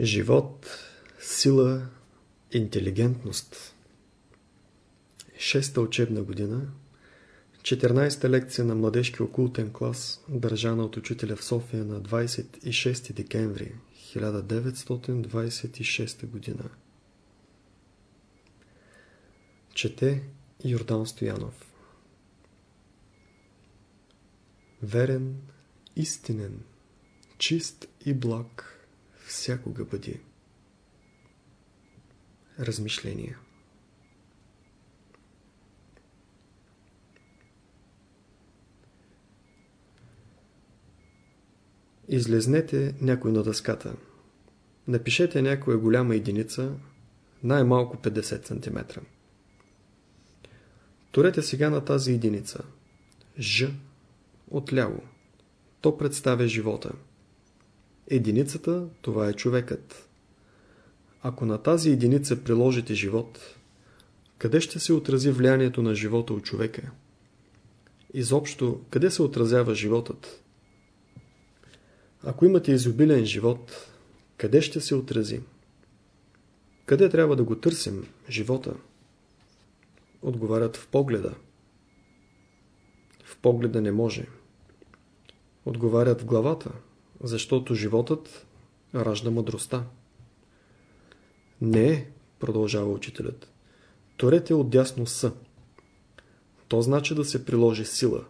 Живот, сила, интелигентност. Шеста учебна година, 14-та лекция на младежки окултен клас, държана от учителя в София на 26 декември 1926 година. Чете Йордан Стоянов Верен, истинен, чист и благ всякога бъди. Размишления Излезнете някой на дъската. Напишете някоя голяма единица, най-малко 50 см. Турете сега на тази единица. Ж. Отляво. То представя живота. Единицата, това е човекът. Ако на тази единица приложите живот, къде ще се отрази влиянието на живота от човека? Изобщо, къде се отразява животът? Ако имате изобилен живот, къде ще се отрази? Къде трябва да го търсим, живота? Отговарят в погледа. В погледа не може. Отговарят в главата, защото животът ражда мъдростта. Не, продължава учителят. Торете отдясно са. То значи да се приложи сила.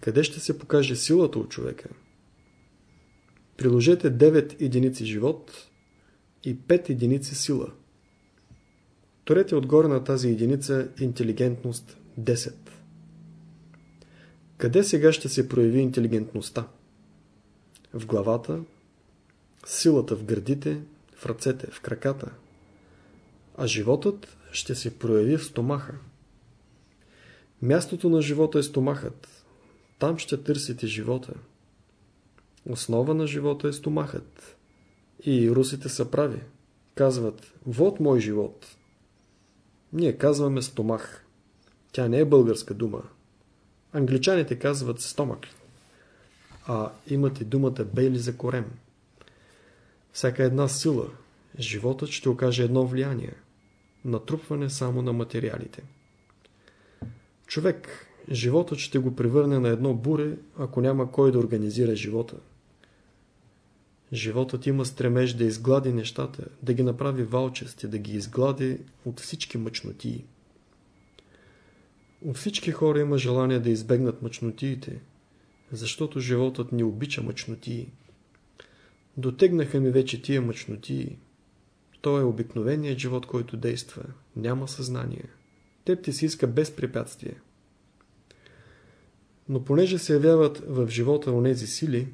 Къде ще се покаже силата от човека? Приложете 9 единици живот и 5 единици сила. Торете отгоре на тази единица интелигентност 10. Къде сега ще се прояви интелигентността? В главата, силата в гърдите, в ръцете, в краката. А животът ще се прояви в стомаха. Мястото на живота е стомахът. Там ще търсите живота. Основа на живота е стомахът. И русите са прави. Казват, вот мой живот. Ние казваме стомах. Тя не е българска дума. Англичаните казват стомак. А имат и думата бейли за корем. Всяка една сила, животът ще окаже едно влияние. Натрупване само на материалите. Човек, животът ще го превърне на едно буре, ако няма кой да организира живота. Животът има стремеж да изглади нещата, да ги направи валчести, да ги изглади от всички мъчнотии. У всички хора има желание да избегнат мъчнотиите, защото животът ни обича мъчнотии. Дотегнаха ми вече тия мъчнотии. То е обикновеният живот, който действа. Няма съзнание. Теб ти си иска без препятствие. Но понеже се явяват в живота онези сили,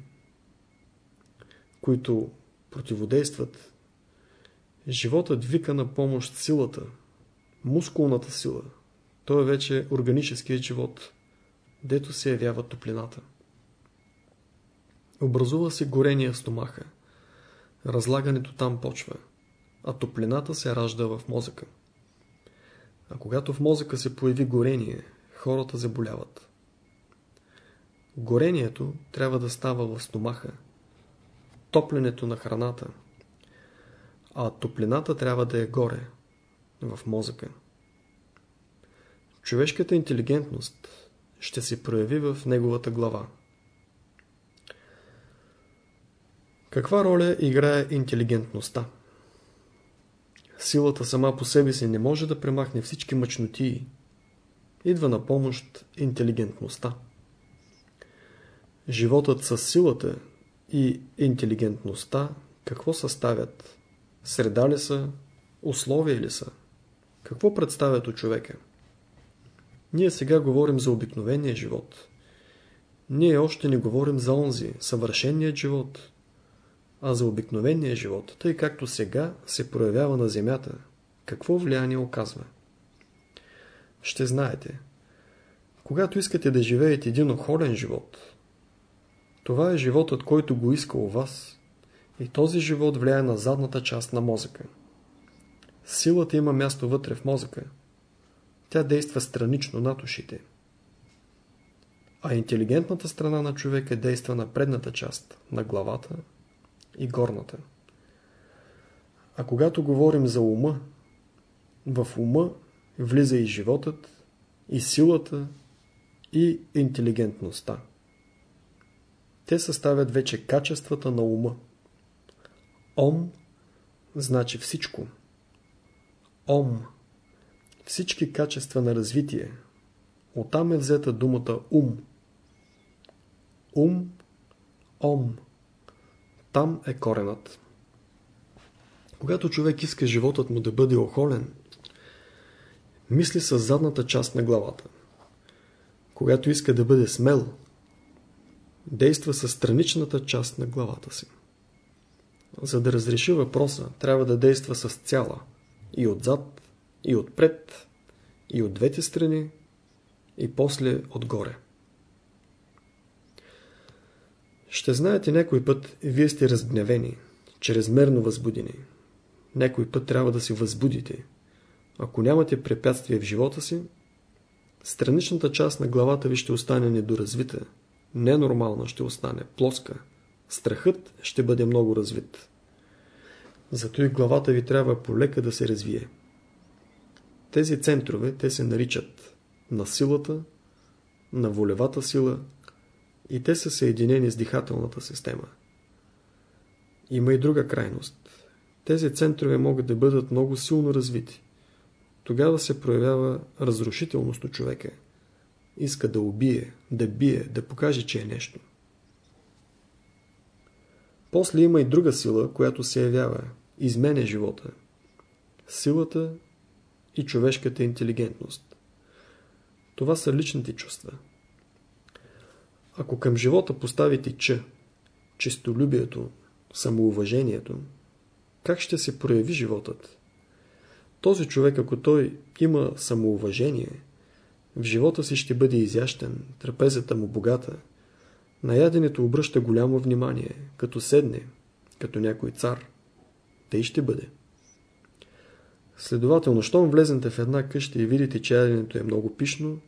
които противодействат, животът вика на помощ силата, мускулната сила. Той е вече органическият живот, дето се явява топлината. Образува се горение в стомаха. Разлагането там почва, а топлината се ражда в мозъка. А когато в мозъка се появи горение, хората заболяват. Горението трябва да става в стомаха, топленето на храната. А топлината трябва да е горе, в мозъка. Човешката интелигентност ще се прояви в неговата глава. Каква роля играе интелигентността? Силата сама по себе си не може да премахне всички мъчнотии. Идва на помощ интелигентността. Животът с силата и интелигентността какво съставят? Среда ли са? Условия ли са? Какво представят от човека? Ние сега говорим за обикновения живот. Ние още не говорим за онзи, съвършеният живот, а за обикновения живот, тъй както сега се проявява на земята. Какво влияние оказва? Ще знаете. Когато искате да живеете един охолен живот, това е животът, който го иска у вас. И този живот влияе на задната част на мозъка. Силата има място вътре в мозъка. Тя действа странично над ушите. А интелигентната страна на човека действа на предната част, на главата и горната. А когато говорим за ума, в ума влиза и животът, и силата, и интелигентността. Те съставят вече качествата на ума. Ом значи всичко. Ом. Всички качества на развитие. Оттам е взета думата ум. Ум, ом. Там е коренът. Когато човек иска животът му да бъде охолен, мисли с задната част на главата. Когато иска да бъде смел, действа с страничната част на главата си. За да разреши въпроса, трябва да действа с цяла. И отзад, и отпред, и от двете страни, и после отгоре. Ще знаете някой път, вие сте разгневени, чрезмерно възбудени. Някой път трябва да се възбудите. Ако нямате препятствие в живота си, страничната част на главата ви ще остане недоразвита, ненормална ще остане, плоска. Страхът ще бъде много развит. Зато и главата ви трябва полека да се развие. Тези центрове, те се наричат на силата, на волевата сила и те са съединени с дихателната система. Има и друга крайност. Тези центрове могат да бъдат много силно развити. Тогава се проявява разрушителност у човека. Иска да убие, да бие, да покаже, че е нещо. После има и друга сила, която се явява, изменя живота. Силата и човешката интелигентност. Това са личните чувства. Ако към живота поставите че, честолюбието, самоуважението, как ще се прояви животът? Този човек, ако той има самоуважение, в живота си ще бъде изящен, трапезата му богата. На яденето обръща голямо внимание, като седне, като някой цар. Тъй ще бъде. Следователно, щом влезнете в една къща и видите, че яденето е много пишно,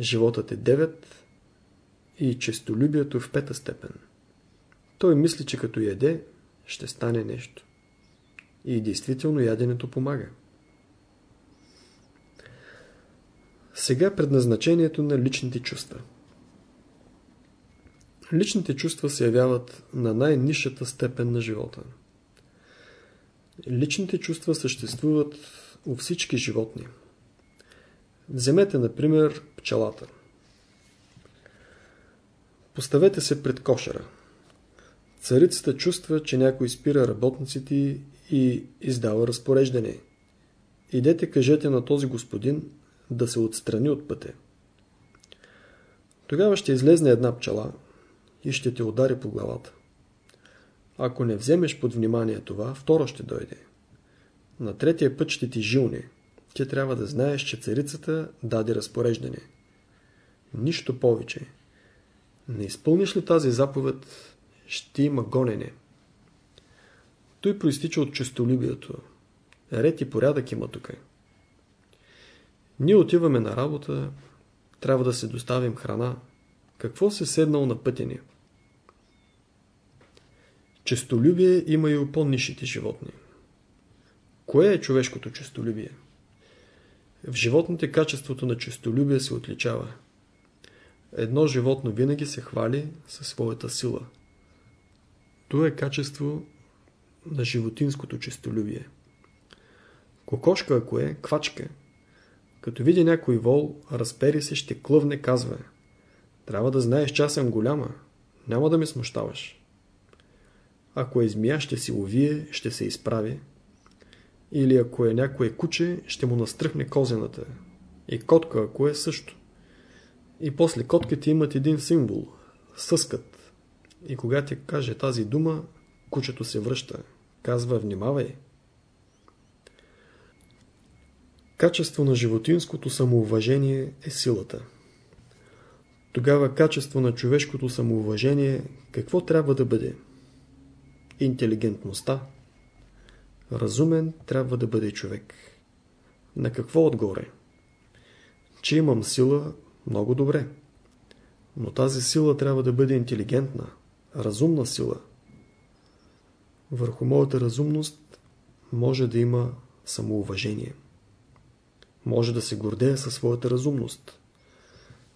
животът е 9 и честолюбието в пета степен. Той мисли, че като яде, ще стане нещо. И действително яденето помага. Сега предназначението на личните чувства. Личните чувства се явяват на най-низшата степен на живота. Личните чувства съществуват у всички животни. Вземете, например, пчелата. Поставете се пред кошера. Царицата чувства, че някой спира работниците и издава разпореждане. Идете кажете на този господин да се отстрани от пътя. Тогава ще излезне една пчела и ще те удари по главата. Ако не вземеш под внимание това, втора ще дойде. На третия път ще ти жилне. Ти трябва да знаеш, че царицата даде разпореждане. Нищо повече. Не изпълниш ли тази заповед, ще има гонене. Той проистича от честолюбието. Ред и порядък има тук. Ние отиваме на работа, трябва да се доставим храна. Какво се седнал на пътя ни? Честолюбие има и у по-нишите животни. Кое е човешкото честолюбие? В животните качеството на честолюбие се отличава. Едно животно винаги се хвали със своята сила. То е качество на животинското честолюбие. Кокошка, ако е, квачка. Като види някой вол, разпери се, ще клъвне, казва. Трябва да знаеш, че аз съм голяма. Няма да ме смущаваш. Ако е змия, ще си увие, ще се изправи. Или ако е някое куче, ще му настръхне козената. И котка, ако е също. И после котките имат един символ – съскът. И когато каже тази дума, кучето се връща. Казва, внимавай. Качество на животинското самоуважение е силата. Тогава качество на човешкото самоуважение какво трябва да бъде? Интелигентността. Разумен трябва да бъде човек. На какво отгоре? Че имам сила, много добре. Но тази сила трябва да бъде интелигентна, разумна сила. Върху моята разумност може да има самоуважение. Може да се гордее със своята разумност.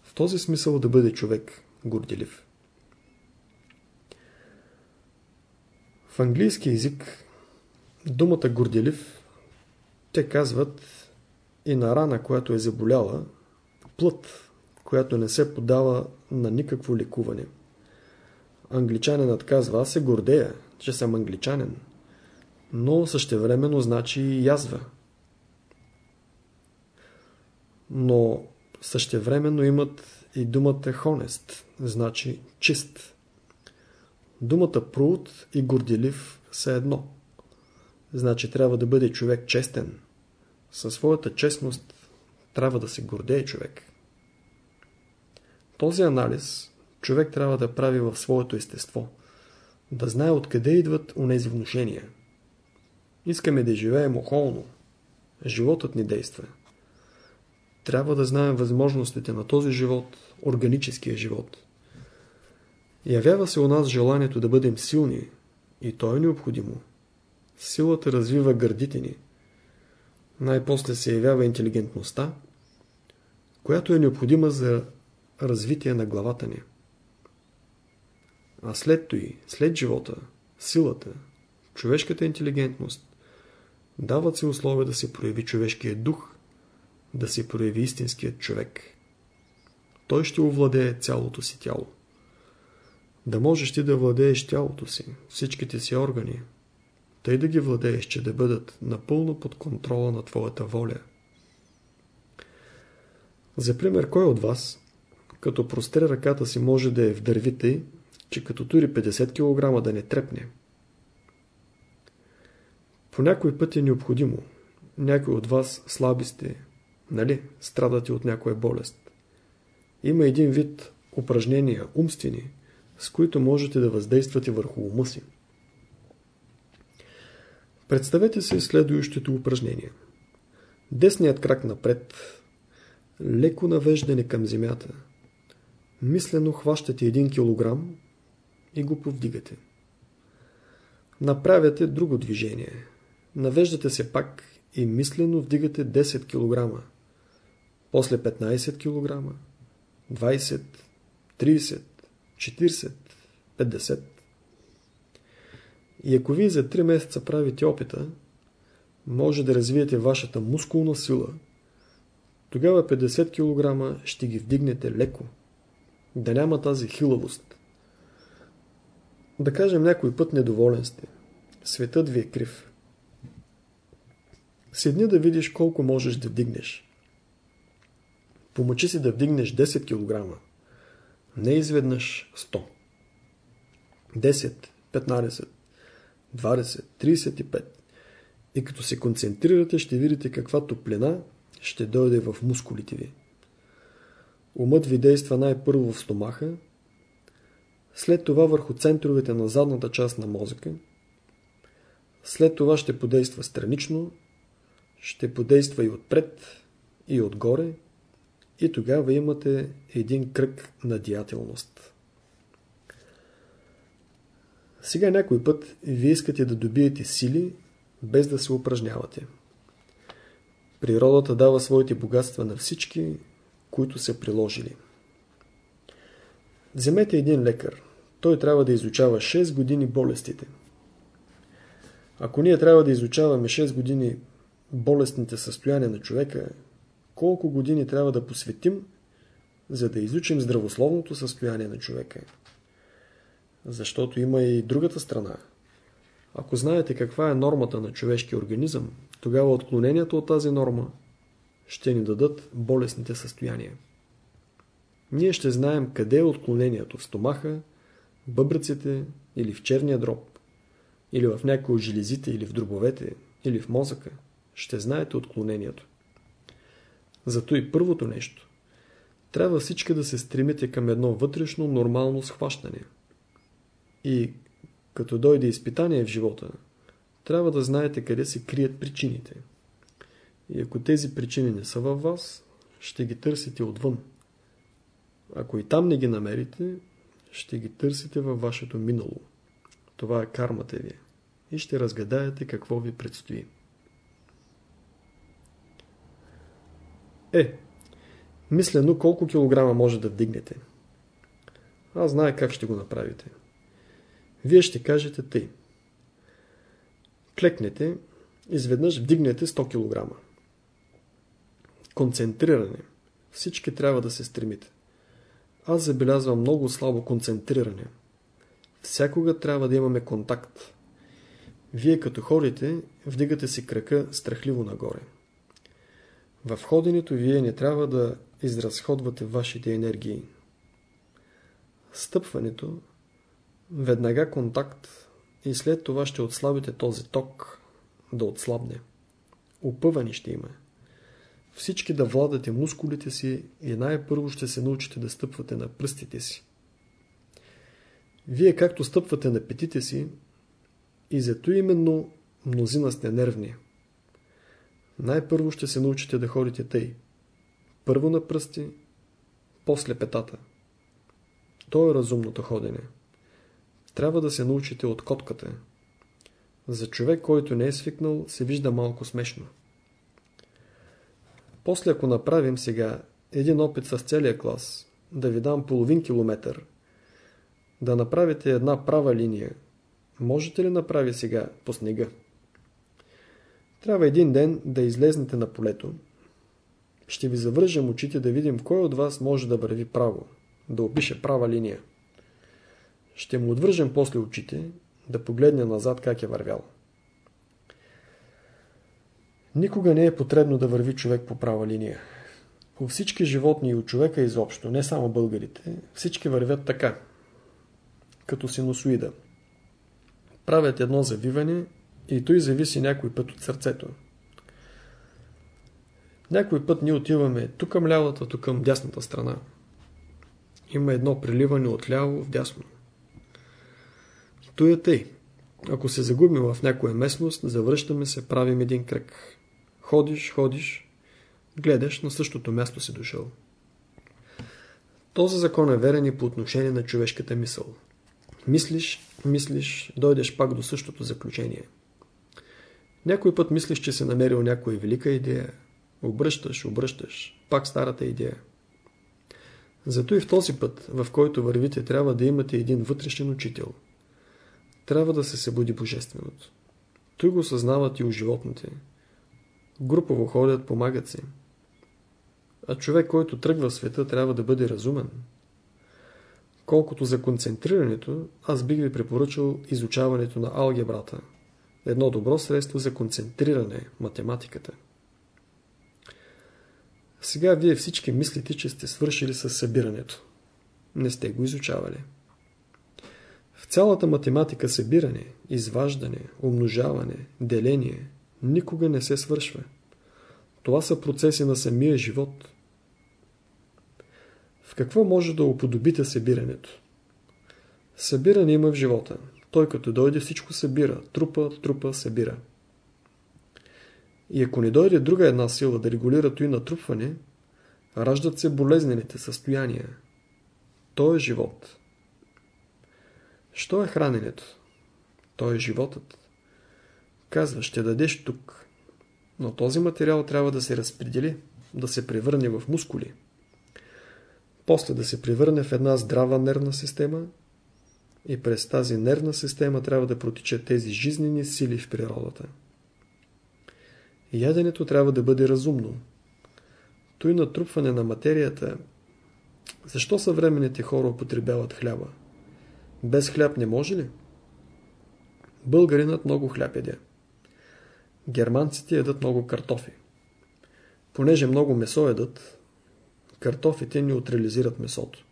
В този смисъл да бъде човек горделив. В английски язик думата горделив те казват и на рана, която е заболяла, плът, която не се подава на никакво лекуване. Англичанинът казва, аз се гордея, че съм англичанин, но същевременно значи и язва. Но същевременно имат и думата хонест, значи чист. Думата пруд и горделив са едно. Значи трябва да бъде човек честен. Със своята честност трябва да се гордее човек. Този анализ човек трябва да прави в своето естество. Да знае откъде идват унези внушения. Искаме да живеем охолно. Животът ни действа. Трябва да знаем възможностите на този живот, органическия живот. Явява се у нас желанието да бъдем силни и то е необходимо. Силата развива гърдите ни. Най-после се явява интелигентността, която е необходима за развитие на главата ни. А след той, след живота, силата, човешката интелигентност, дават се условия да се прояви човешкият дух, да се прояви истинският човек. Той ще овладее цялото си тяло. Да можеш ти да владееш тялото си, всичките си органи, тъй да ги владееш, че да бъдат напълно под контрола на твоята воля. За пример, кой от вас, като простре ръката си може да е в дървите, че като тури 50 кг да не трепне? По някой път е необходимо. Някой от вас слаби сте, нали, страдате от някоя болест. Има един вид упражнения, умствени, с които можете да въздействате върху ума си. Представете се следующото упражнение. Десният крак напред, леко навеждане към земята. Мислено хващате 1 кг и го повдигате. Направяте друго движение. Навеждате се пак и мислено вдигате 10 кг. После 15 кг, 20, 30, 40, 50. И ако вие за 3 месеца правите опита, може да развиете вашата мускулна сила. Тогава 50 кг ще ги вдигнете леко. Да няма тази хилавост. Да кажем някой път недоволен сте. Светът ви е крив. Седни да видиш колко можеш да вдигнеш. Помъчи си да вдигнеш 10 кг. Не изведнъж 100. 10, 15, 20, 35. И като се концентрирате, ще видите каква топлина ще дойде в мускулите ви. Умът ви действа най-първо в стомаха, след това върху центровете на задната част на мозъка, след това ще подейства странично, ще подейства и отпред, и отгоре, и тогава имате един кръг на деятелност. Сега някой път вие искате да добиете сили, без да се упражнявате. Природата дава своите богатства на всички, които са приложили. Вземете един лекар. Той трябва да изучава 6 години болестите. Ако ние трябва да изучаваме 6 години болестните състояния на човека, колко години трябва да посветим, за да изучим здравословното състояние на човека. Защото има и другата страна. Ако знаете каква е нормата на човешкия организъм, тогава отклонението от тази норма ще ни дадат болесните състояния. Ние ще знаем къде е отклонението в стомаха, бъбръците или в черния дроб, или в някои от железите, или в дробовете, или в мозъка. Ще знаете отклонението. Зато и първото нещо. Трябва всички да се стремите към едно вътрешно нормално схващане. И като дойде изпитание в живота, трябва да знаете къде се крият причините. И ако тези причини не са във вас, ще ги търсите отвън. Ако и там не ги намерите, ще ги търсите във вашето минало. Това е кармата ви. и ще разгадаете какво ви предстои. Е, мислено колко килограма може да вдигнете. Аз знае как ще го направите. Вие ще кажете тъй. Клекнете, изведнъж вдигнете 100 кг. Концентриране. Всички трябва да се стремите. Аз забелязвам много слабо концентриране. Всякога трябва да имаме контакт. Вие като ходите, вдигате си крака страхливо нагоре. В ходенето вие не трябва да изразходвате вашите енергии. Стъпването, веднага контакт и след това ще отслабите този ток да отслабне. Опъвани ще има. Всички да владате мускулите си и най-първо ще се научите да стъпвате на пръстите си. Вие както стъпвате на петите си, и зато именно мнозина сте нервни. Най-първо ще се научите да ходите тъй. Първо на пръсти, после петата. То е разумното ходене. Трябва да се научите от котката. За човек, който не е свикнал, се вижда малко смешно. После ако направим сега един опит с целия клас, да ви дам половин километър, да направите една права линия, можете ли направи сега по снега? Трябва един ден да излезнете на полето. Ще ви завържем очите да видим кой от вас може да върви право, да опише права линия. Ще му отвържем после очите, да погледне назад как е вървял. Никога не е потребно да върви човек по права линия. По всички животни и от човека изобщо, не само българите, всички вървят така, като синусоида. Правят едно завиване и той зависи някой път от сърцето. Някой път ние отиваме тук към лявата, тук към дясната страна. Има едно приливане от ляво в дясно. Той е тъй. Ако се загубим в някоя местност, завръщаме се, правим един кръг. Ходиш, ходиш, гледаш, на същото място си дошъл. Този закон е верен и по отношение на човешката мисъл. Мислиш, мислиш, дойдеш пак до същото заключение. Някой път мислиш, че си намерил някоя велика идея. Обръщаш, обръщаш. Пак старата идея. Зато и в този път, в който вървите, трябва да имате един вътрешен учител. Трябва да се събуди Божественото. Той го съзнават и у животните. Групово ходят, помагат си. А човек, който тръгва в света, трябва да бъде разумен. Колкото за концентрирането, аз бих ви препоръчал изучаването на алгебрата – едно добро средство за концентриране математиката. Сега вие всички мислите, че сте свършили с събирането. Не сте го изучавали. В цялата математика събиране, изваждане, умножаване, деление никога не се свършва. Това са процеси на самия живот. В какво може да уподобите събирането? Събиране има в живота. Той като дойде всичко събира. Трупа, трупа, събира. И ако не дойде друга една сила да регулира той натрупване, раждат се болезнените състояния. То е живот. Що е храненето? То е животът. Казва, ще дадеш тук. Но този материал трябва да се разпредели, да се превърне в мускули. После да се превърне в една здрава нервна система и през тази нервна система трябва да протичат тези жизнени сили в природата. Яденето трябва да бъде разумно. Той натрупване на материята. Защо съвременните хора употребяват хляба? Без хляб не може ли? Българинът много хляб еде. Германците ядат много картофи. Понеже много месо едат, картофите неутрализират месото.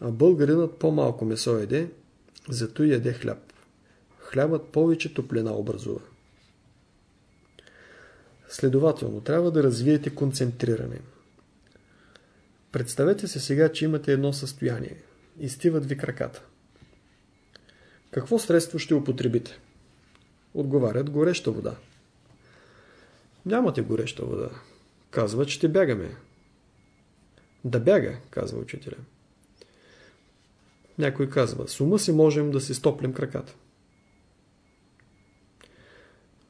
А българинът по-малко месо еде, зато яде хляб. Хлябът повече топлина образува. Следователно, трябва да развиете концентриране. Представете се сега, че имате едно състояние. Изтиват ви краката. Какво средство ще употребите? Отговарят гореща вода. Нямате гореща вода. Казва, ще бягаме. Да бяга, казва учителя. Някой казва, с ума си можем да си стоплим краката.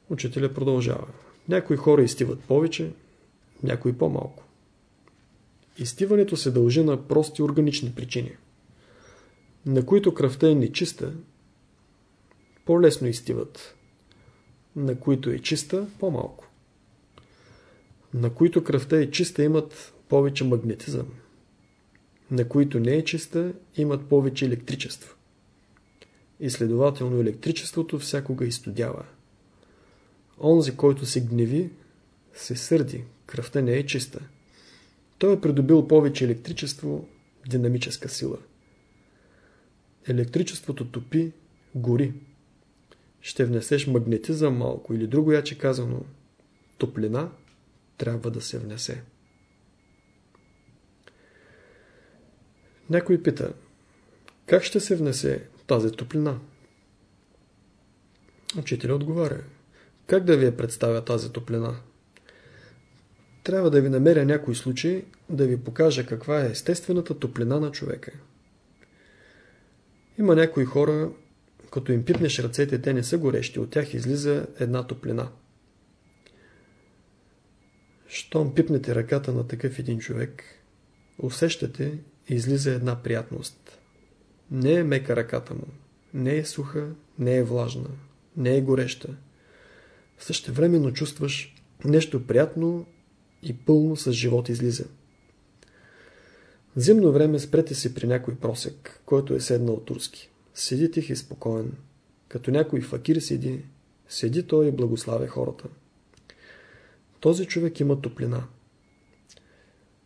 Учителя продължава. Някои хора изтиват повече, някои по-малко. Изтиването се дължи на прости органични причини, на които кръвта е нечиста, по-лесно изтиват, на които е чиста, по-малко. На които кръвта е чиста, имат повече магнетизъм, на които не е чиста, имат повече електричество. И следователно електричеството всякога изтодява. Онзи, който се гневи, се сърди, кръвта не е чиста. Той е придобил повече електричество, динамическа сила. Електричеството топи, гори. Ще внесеш магнетизъм малко или друго яче казано, топлина трябва да се внесе. Някой пита, как ще се внесе тази топлина? Учителя отговаря, как да ви я представя тази топлина? Трябва да ви намеря някой случай, да ви покажа каква е естествената топлина на човека. Има някои хора, като им пипнеш ръцете, те не са горещи, от тях излиза една топлина. Щом пипнете ръката на такъв един човек, усещате, излиза една приятност. Не е мека ръката му, не е суха, не е влажна, не е гореща. Същевременно чувстваш нещо приятно и пълно с живот излиза. Зимно време спрете се при някой просек, който е седнал турски. Седи тих и спокоен. Като някой факир седи, седи той и благославя хората. Този човек има топлина.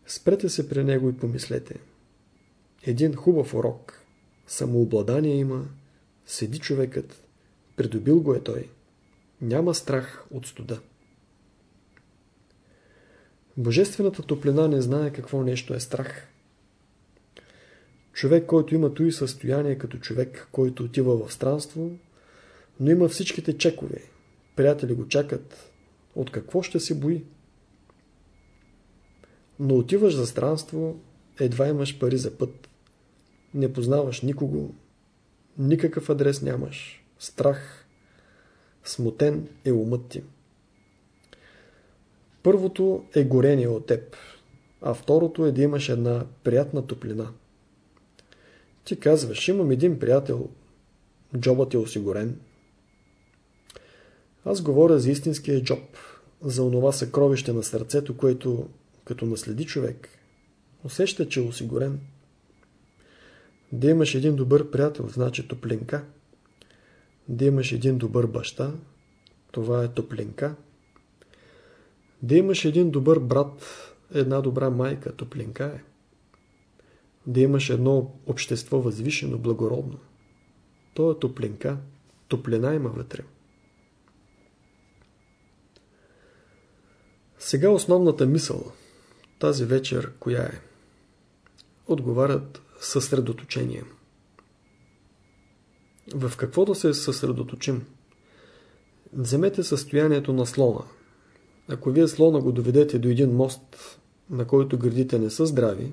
Спрете се при него и помислете. Един хубав урок. Самообладание има. Седи човекът. Придобил го е той. Няма страх от студа. Божествената топлина не знае какво нещо е страх. Човек, който има и състояние като човек, който отива в странство, но има всичките чекове. Приятели го чакат. От какво ще се бои? Но отиваш за странство, едва имаш пари за път. Не познаваш никого, никакъв адрес нямаш. Страх, смутен е умът ти. Първото е горение от теб, а второто е да имаш една приятна топлина. Ти казваш, имам един приятел, джобът е осигурен. Аз говоря за истинския джоб, за онова съкровище на сърцето, което, като наследи човек, усеща, че е осигурен. Да имаш един добър приятел, значи топлинка. Да имаш един добър баща, това е топлинка. Да имаш един добър брат, една добра майка, топлинка е. Да имаш едно общество възвишено, благородно. То е топлинка, топлина има вътре. Сега основната мисъл, тази вечер, коя е? Отговарят съсредоточение. В какво да се съсредоточим? Вземете състоянието на слона – ако вие слона го доведете до един мост, на който градите не са здрави,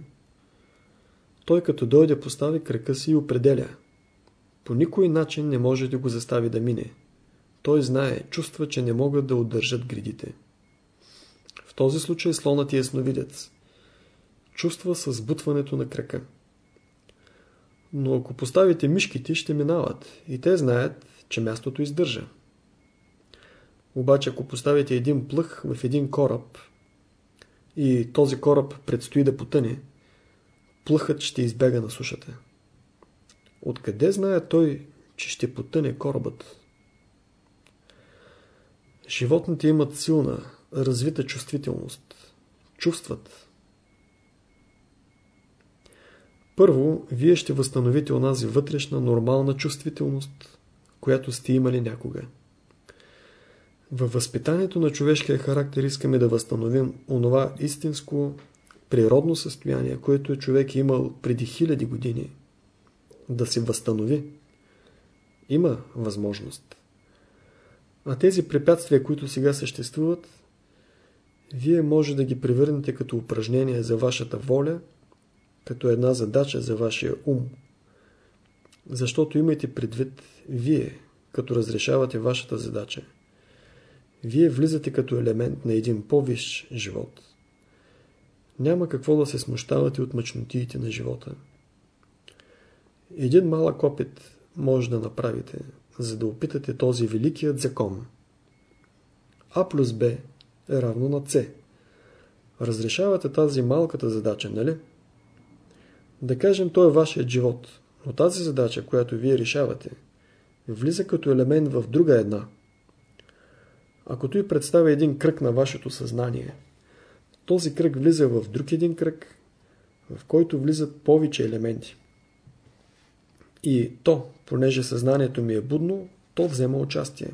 той като дойде постави крака си и определя. По никой начин не може да го застави да мине. Той знае, чувства, че не могат да удържат градите. В този случай слонът е ясновидец. Чувства с бутването на крака. Но ако поставите мишките, ще минават и те знаят, че мястото издържа. Обаче ако поставите един плъх в един кораб и този кораб предстои да потъне, плъхът ще избега на сушата. Откъде знае той, че ще потъне корабът? Животните имат силна, развита чувствителност. Чувстват. Първо, вие ще възстановите онази вътрешна, нормална чувствителност, която сте имали някога. Във възпитанието на човешкия характер искаме да възстановим онова истинско природно състояние, което е човек имал преди хиляди години. Да се възстанови. Има възможност. А тези препятствия, които сега съществуват, вие може да ги превърнете като упражнение за вашата воля, като една задача за вашия ум. Защото имайте предвид, вие, като разрешавате вашата задача, Вие влизате като елемент на един по-висш живот. Няма какво да се смущавате от мъчнотиите на живота. Един малък опит може да направите, за да опитате този великият закон. А плюс Б е равно на С. Разрешавате тази малката задача, нали? Да кажем, то е вашият живот, но тази задача, която вие решавате, влиза като елемент в друга една. Ако той представя един кръг на вашето съзнание, този кръг влиза в друг един кръг, в който влизат повече елементи. И то, понеже съзнанието ми е будно, то взема участие.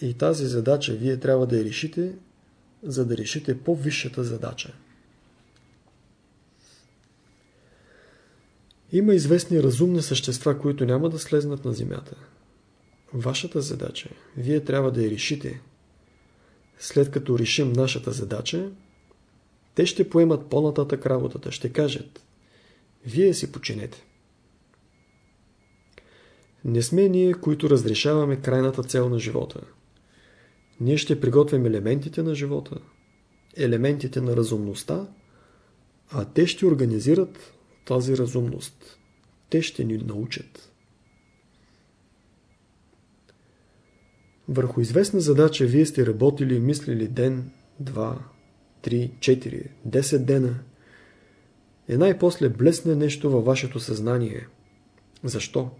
И тази задача вие трябва да я решите, за да решите по-висшата задача. Има известни разумни същества, които няма да слезнат на земята. Вашата задача, вие трябва да я решите. След като решим нашата задача, те ще поемат по-нататък работата, ще кажат Вие си починете. Не сме ние, които разрешаваме крайната цел на живота. Ние ще приготвим елементите на живота, елементите на разумността, а те ще организират тази разумност. Те ще ни научат. Върху известна задача вие сте работили и мислили ден, два, три, четири, десет дена. И най-после блесне нещо във вашето съзнание. Защо?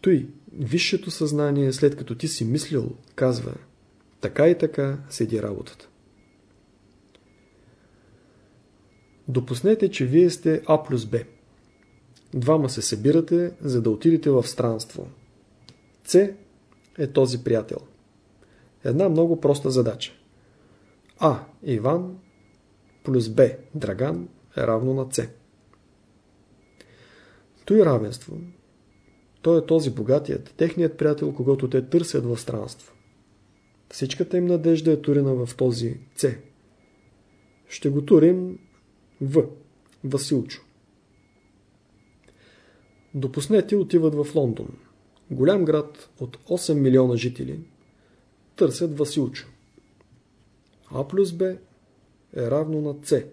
Той, висшето съзнание, след като ти си мислил, казва така и така седи работата. Допуснете, че вие сте А плюс Б. Двама се събирате, за да отидете в странство. С е този приятел. Една много проста задача. А. Иван плюс Б. Драган е равно на С. Той равенство. Той е този богатият, техният приятел, когато те търсят в странство. Всичката им надежда е турена в този С. Ще го турим в. Василчо. Допуснете отиват в Лондон. Голям град от 8 милиона жители търсят Василчо. А плюс Б е равно на С.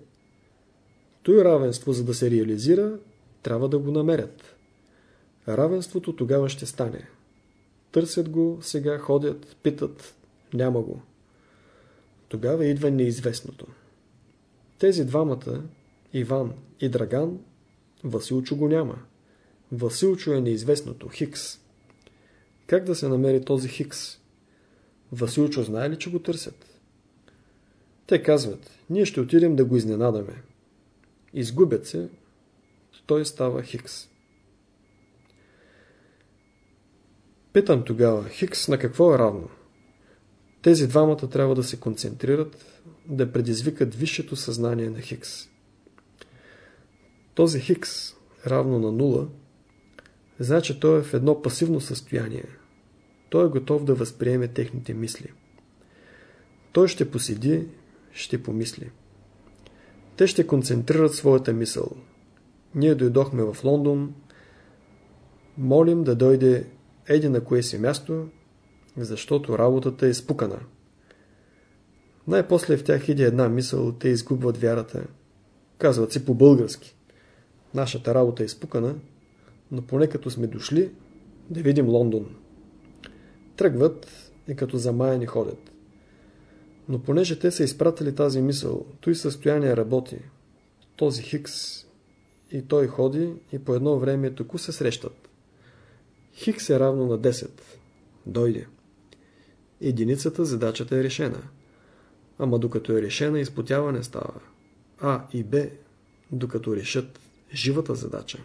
Той равенство, за да се реализира, трябва да го намерят. Равенството тогава ще стане. Търсят го, сега ходят, питат, няма го. Тогава идва неизвестното. Тези двамата, Иван и Драган, Василчо го няма. Василчо е неизвестното, Хикс. Как да се намери този Хикс? Василчо знае ли, че го търсят? Те казват, ние ще отидем да го изненадаме. Изгубят се, той става Хикс. Питам тогава, Хикс на какво е равно? Тези двамата трябва да се концентрират, да предизвикат висшето съзнание на Хикс. Този Хикс равно на нула, значи той е в едно пасивно състояние. Той е готов да възприеме техните мисли. Той ще поседи, ще помисли. Те ще концентрират своята мисъл. Ние дойдохме в Лондон, молим да дойде еди на кое си място, защото работата е спукана. Най-после в тях иде една мисъл, те изгубват вярата. Казват си по-български. Нашата работа е спукана, но поне като сме дошли, да видим Лондон. Тръгват и като замаяни ходят. Но понеже те са изпратили тази мисъл, той състояние работи. Този Хикс и той ходи и по едно време току се срещат. Хикс е равно на 10. Дойде. Единицата задачата е решена. Ама докато е решена, изпотяване става. А и Б, докато решат живата задача.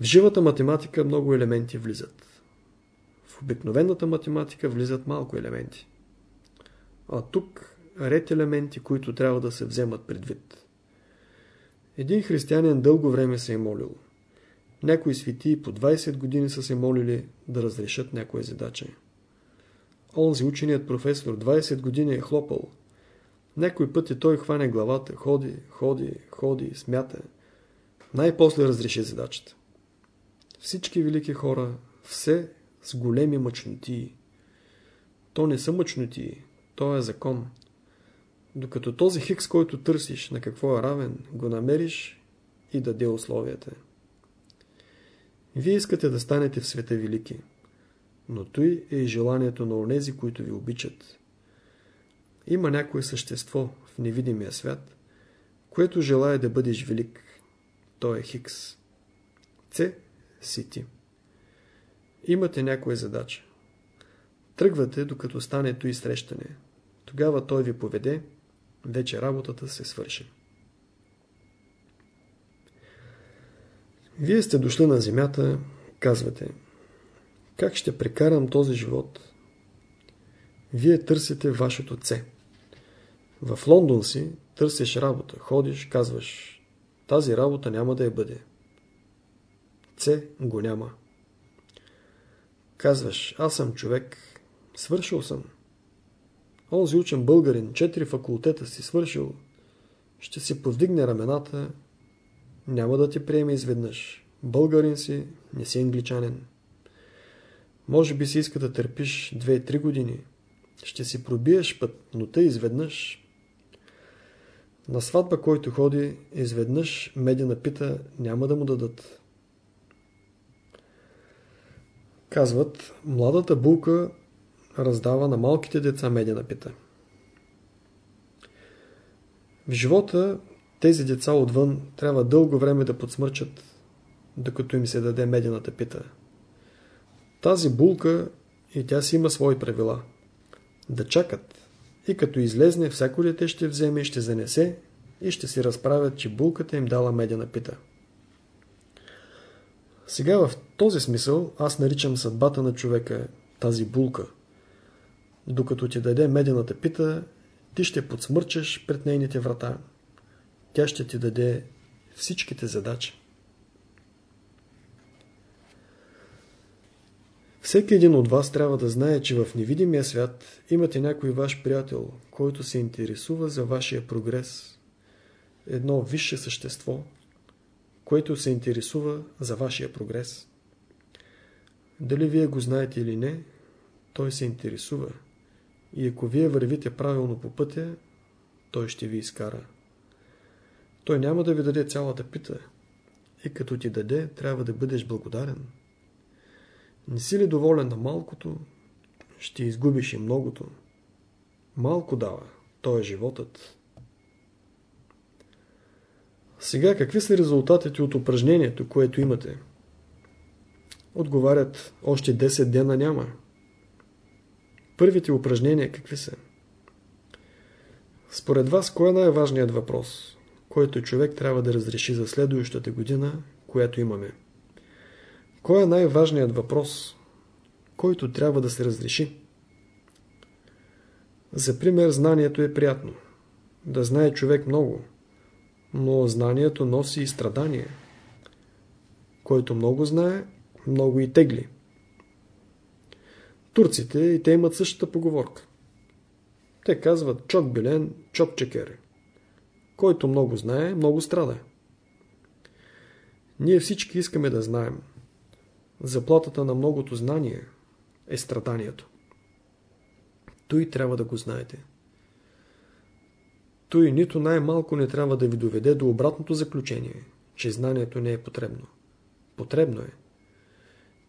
В живата математика много елементи влизат. В обикновената математика влизат малко елементи. А тук ред елементи, които трябва да се вземат предвид. Един християнин дълго време се е молил. Някои свети по 20 години са се молили да разрешат някоя задача. Онзи ученият професор 20 години е хлопал. Някой път и той хване главата, ходи, ходи, ходи, смята. Най-после разреши задачата. Всички велики хора все с големи мъчноти. То не са мъчноти, то е закон. Докато този хикс, който търсиш на какво е равен, го намериш и даде условията. Вие искате да станете в света велики, но той е и желанието на онези, които ви обичат. Има някое същество в невидимия свят, което желая да бъдеш велик. То е Хикс. С си ти. Имате някоя задача. Тръгвате, докато стане и срещане. Тогава той ви поведе, вече работата се свърши. Вие сте дошли на земята, казвате, как ще прекарам този живот? Вие търсите вашето це. В Лондон си търсиш работа, ходиш, казваш, тази работа няма да я бъде. Це го няма. Казваш, аз съм човек, свършил съм. Онзи учен българин, четири факултета си свършил, ще си повдигне рамената, няма да ти приеме изведнъж. Българин си, не си англичанин. Може би си иска да търпиш 2-3 години. Ще си пробиеш път, но те изведнъж. На сватба, който ходи, изведнъж медина пита, няма да му дадат. Казват, младата булка раздава на малките деца медена пита. В живота тези деца отвън трябва дълго време да подсмърчат, докато им се даде медената пита. Тази булка и тя си има свои правила. Да чакат. И като излезне, всяко дете ще вземе и ще занесе и ще си разправят, че булката им дала медена пита. Сега в този смисъл аз наричам съдбата на човека тази булка. Докато ти даде медената пита, ти ще подсмърчеш пред нейните врата. Тя ще ти даде всичките задачи. Всеки един от вас трябва да знае, че в невидимия свят имате някой ваш приятел, който се интересува за вашия прогрес. Едно висше същество, което се интересува за вашия прогрес. Дали вие го знаете или не, той се интересува. И ако вие вървите правилно по пътя, той ще ви изкара. Той няма да ви даде цялата пита. И като ти даде, трябва да бъдеш благодарен. Не си ли доволен на малкото, ще изгубиш и многото. Малко дава, то е животът. Сега, какви са резултатите от упражнението, което имате? Отговарят, още 10 дена няма. Първите упражнения какви са? Според вас, кой е най-важният въпрос, който човек трябва да разреши за следващата година, която имаме? Кой е най-важният въпрос, който трябва да се разреши? За пример, знанието е приятно. Да знае човек много. Но знанието носи и страдание. Който много знае, много и тегли. Турците и те имат същата поговорка. Те казват чок билен, чок чекер. Който много знае, много страда. Ние всички искаме да знаем. Заплатата на многото знание е страданието. Той трябва да го знаете. Той нито най-малко не трябва да ви доведе до обратното заключение, че знанието не е потребно. Потребно е.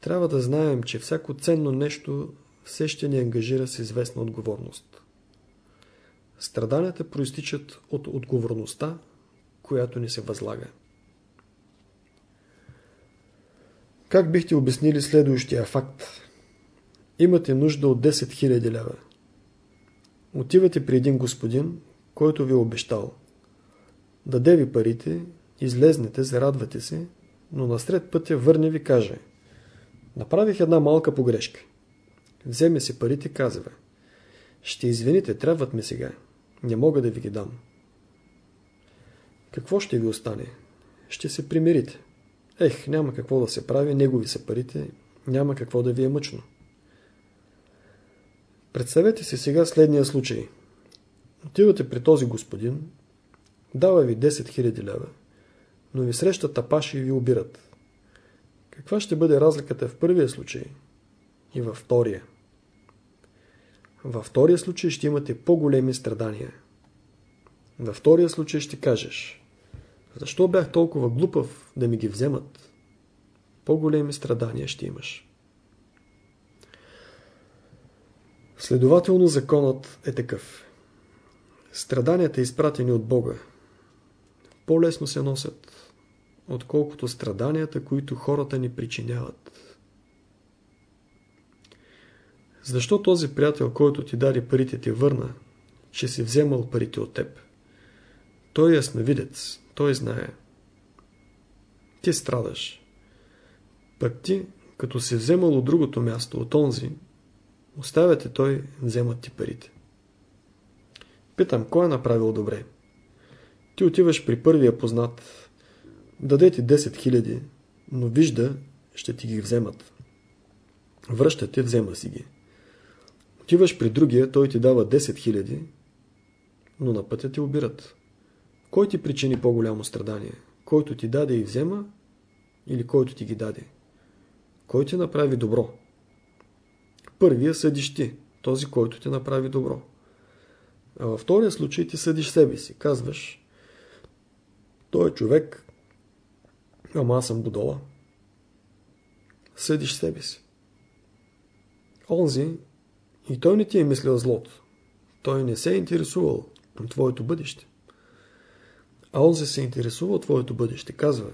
Трябва да знаем, че всяко ценно нещо все ще ни ангажира с известна отговорност. Страданията проистичат от отговорността, която ни се възлага. Как бихте обяснили следващия факт? Имате нужда от 10 000 лева. Отивате при един господин, който ви е обещал. Даде ви парите, излезнете, зарадвате се, но насред пътя върне ви каже Направих една малка погрешка. Вземе си парите, казва Ще извините, трябват ми сега. Не мога да ви ги дам. Какво ще ви остане? Ще се примирите. Ех, няма какво да се прави, негови са парите, няма какво да ви е мъчно. Представете си сега следния случай. Отивате при този господин, дава ви 10 000 лева, но ви срещат тапаши и ви обират. Каква ще бъде разликата в първия случай и във втория. Във втория случай ще имате по-големи страдания. Във втория случай ще кажеш Защо бях толкова глупав да ми ги вземат? По-големи страдания ще имаш. Следователно законът е такъв. Страданията, изпратени от Бога, по-лесно се носят, отколкото страданията, които хората ни причиняват. Защо този приятел, който ти даде парите, ти върна, че си вземал парите от теб? Той е ясновидец, той знае. Ти страдаш. Пък ти, като се вземал от другото място, от онзи, оставяте той, вземат ти парите. Питам, кой е направил добре? Ти отиваш при първия познат, даде ти 10 000, но вижда, ще ти ги вземат. Връща ти, взема си ги. Отиваш при другия, той ти дава 10 000, но на пътя ти обират. Кой ти причини по-голямо страдание? Който ти даде и взема или който ти ги даде? Кой ти направи добро? Първия съдиш ти, този, който ти направи добро. А във втория случай ти съдиш себе си. Казваш, той е човек, ама аз съм будола. Съдиш себе си. Онзи и той не ти е мислил злото. Той не се е интересувал от твоето бъдеще. А онзи се интересува от твоето бъдеще. Казва,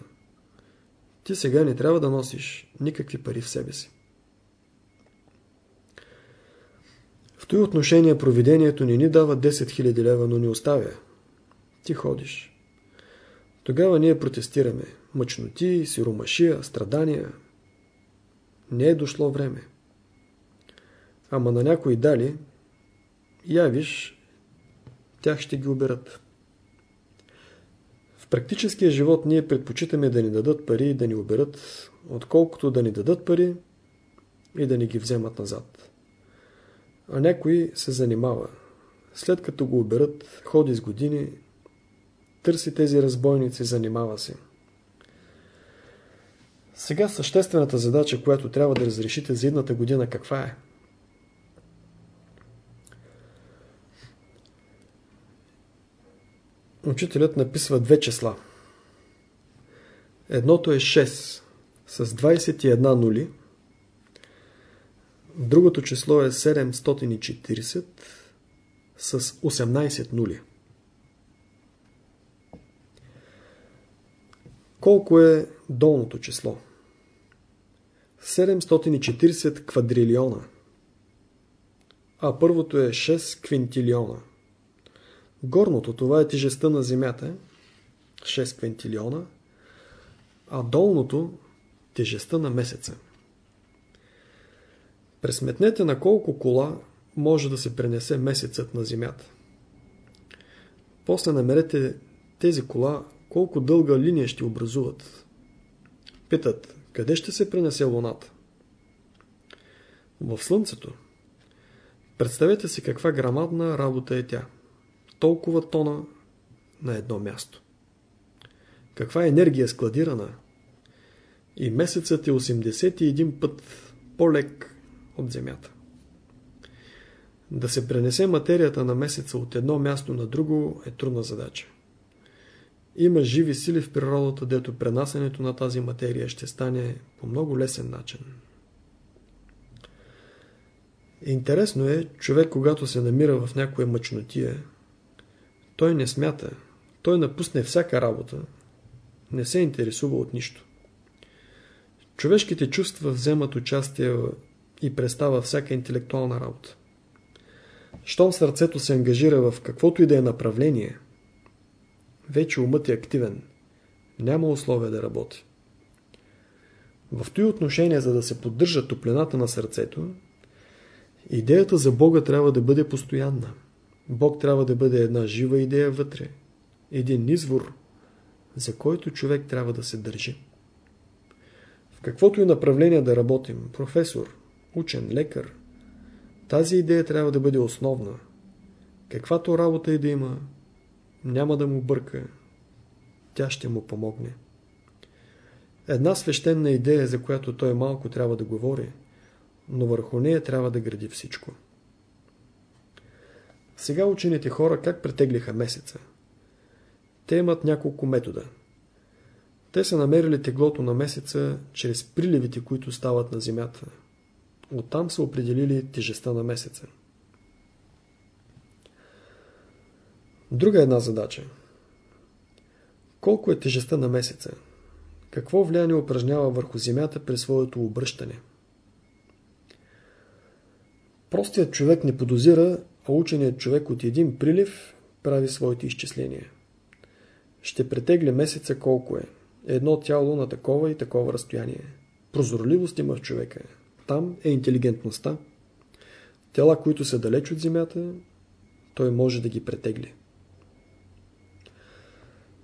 ти сега не трябва да носиш никакви пари в себе си. В този отношение провидението не ни дава 10 000 лева, но ни оставя. Ти ходиш. Тогава ние протестираме. Мъчноти, сиромашия, страдания. Не е дошло време. Ама на някои дали, я виж, тях ще ги оберат. В практическия живот ние предпочитаме да ни дадат пари и да ни оберат, отколкото да ни дадат пари и да ни ги вземат назад. А някой се занимава. След като го оберат, ходи с години, търси тези разбойници, занимава се. Сега съществената задача, която трябва да разрешите за едната година, каква е? Учителят написва две числа. Едното е 6 с 21 нули. Другото число е 740 с 18 нули. Колко е долното число? 740 квадрилиона. А първото е 6 квинтилиона. Горното, това е тежестта на Земята, 6 квинтилиона, а долното тежестта на месеца. Пресметнете на колко кола може да се пренесе месецът на Земята. После намерете тези кола колко дълга линия ще образуват. Питат, къде ще се пренесе Луната? В Слънцето. Представете си каква грамадна работа е тя толкова тона на едно място. Каква енергия е складирана? И месецът е 81 път по-лек от Земята. Да се пренесе материята на месеца от едно място на друго е трудна задача. Има живи сили в природата, дето пренасенето на тази материя ще стане по много лесен начин. Интересно е, човек когато се намира в някоя мъчнотия, той не смята. Той напусне всяка работа. Не се интересува от нищо. Човешките чувства вземат участие и представа всяка интелектуална работа. Щом сърцето се ангажира в каквото и да е направление, вече умът е активен. Няма условия да работи. В този отношение, за да се поддържа топлината на сърцето, идеята за Бога трябва да бъде постоянна. Бог трябва да бъде една жива идея вътре. Един извор, за който човек трябва да се държи. В каквото и направление да работим, професор, учен, лекар, тази идея трябва да бъде основна. Каквато работа и да има, няма да му бърка. Тя ще му помогне. Една свещена идея, за която той малко трябва да говори, но върху нея трябва да гради всичко. Сега учените хора как претеглиха месеца? Те имат няколко метода. Те са намерили теглото на месеца чрез приливите, които стават на Земята. Оттам са определили тежестта на месеца. Друга една задача. Колко е тежестта на месеца? Какво влияние упражнява върху Земята при своето обръщане? Простият човек не подозира, а ученият човек от един прилив прави своите изчисления. Ще претегли месеца колко е. Едно тяло на такова и такова разстояние. Прозорливост има в човека. Там е интелигентността. Тела, които са далеч от Земята, той може да ги претегли.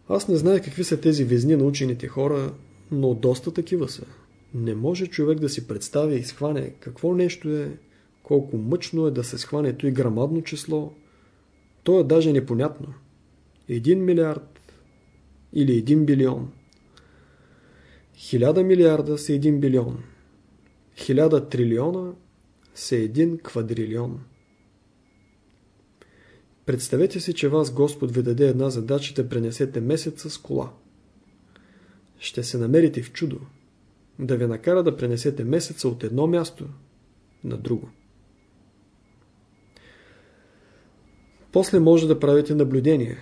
Аз не знае какви са тези везни на учените хора, но доста такива са. Не може човек да си представи и схване какво нещо е, колко мъчно е да се схване и грамадно число. То е даже непонятно. Един милиард или един билион. Хиляда милиарда са един билион. Хиляда трилиона са един квадрилион. Представете си, че вас Господ ви даде една задача да пренесете месец с кола. Ще се намерите в чудо, да ви накара да пренесете месеца от едно място на друго. После може да правите наблюдение.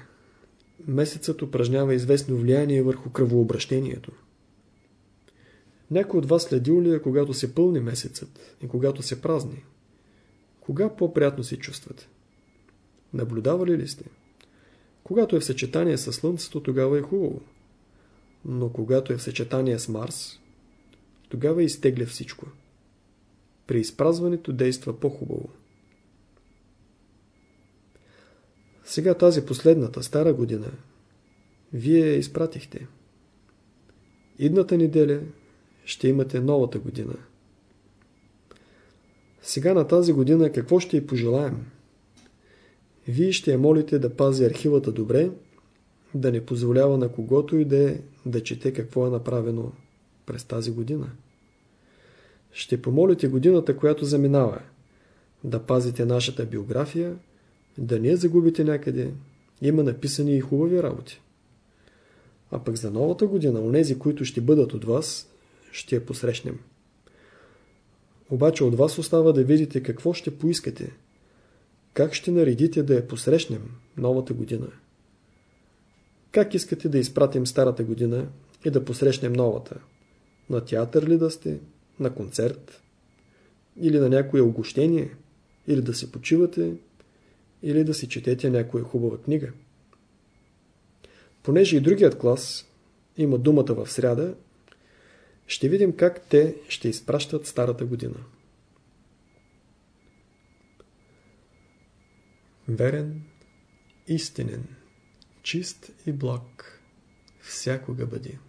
Месецът упражнява известно влияние върху кръвообращението. Някой от вас следил ли е, когато се пълни месецът и когато се празни? Кога по-приятно се чувствате? Наблюдавали ли сте? Когато е в съчетание с Слънцето, тогава е хубаво. Но когато е в съчетание с Марс, тогава изтегля всичко. При изпразването действа по-хубаво. Сега тази последната, стара година, вие изпратихте. Идната неделя ще имате новата година. Сега на тази година какво ще й пожелаем? Вие ще я молите да пази архивата добре, да не позволява на когото и да е да чете какво е направено през тази година. Ще помолите годината, която заминава, да пазите нашата биография, да не я загубите някъде. Има написани и хубави работи. А пък за новата година, онези, които ще бъдат от вас, ще я посрещнем. Обаче от вас остава да видите какво ще поискате – как ще наредите да я посрещнем новата година? Как искате да изпратим старата година и да посрещнем новата? На театър ли да сте? На концерт? Или на някое огощение? Или да се почивате? Или да си четете някоя хубава книга? Понеже и другият клас има думата в сряда, ще видим как те ще изпращат старата година. Верен, истинен, чист и благ, всякога бъди.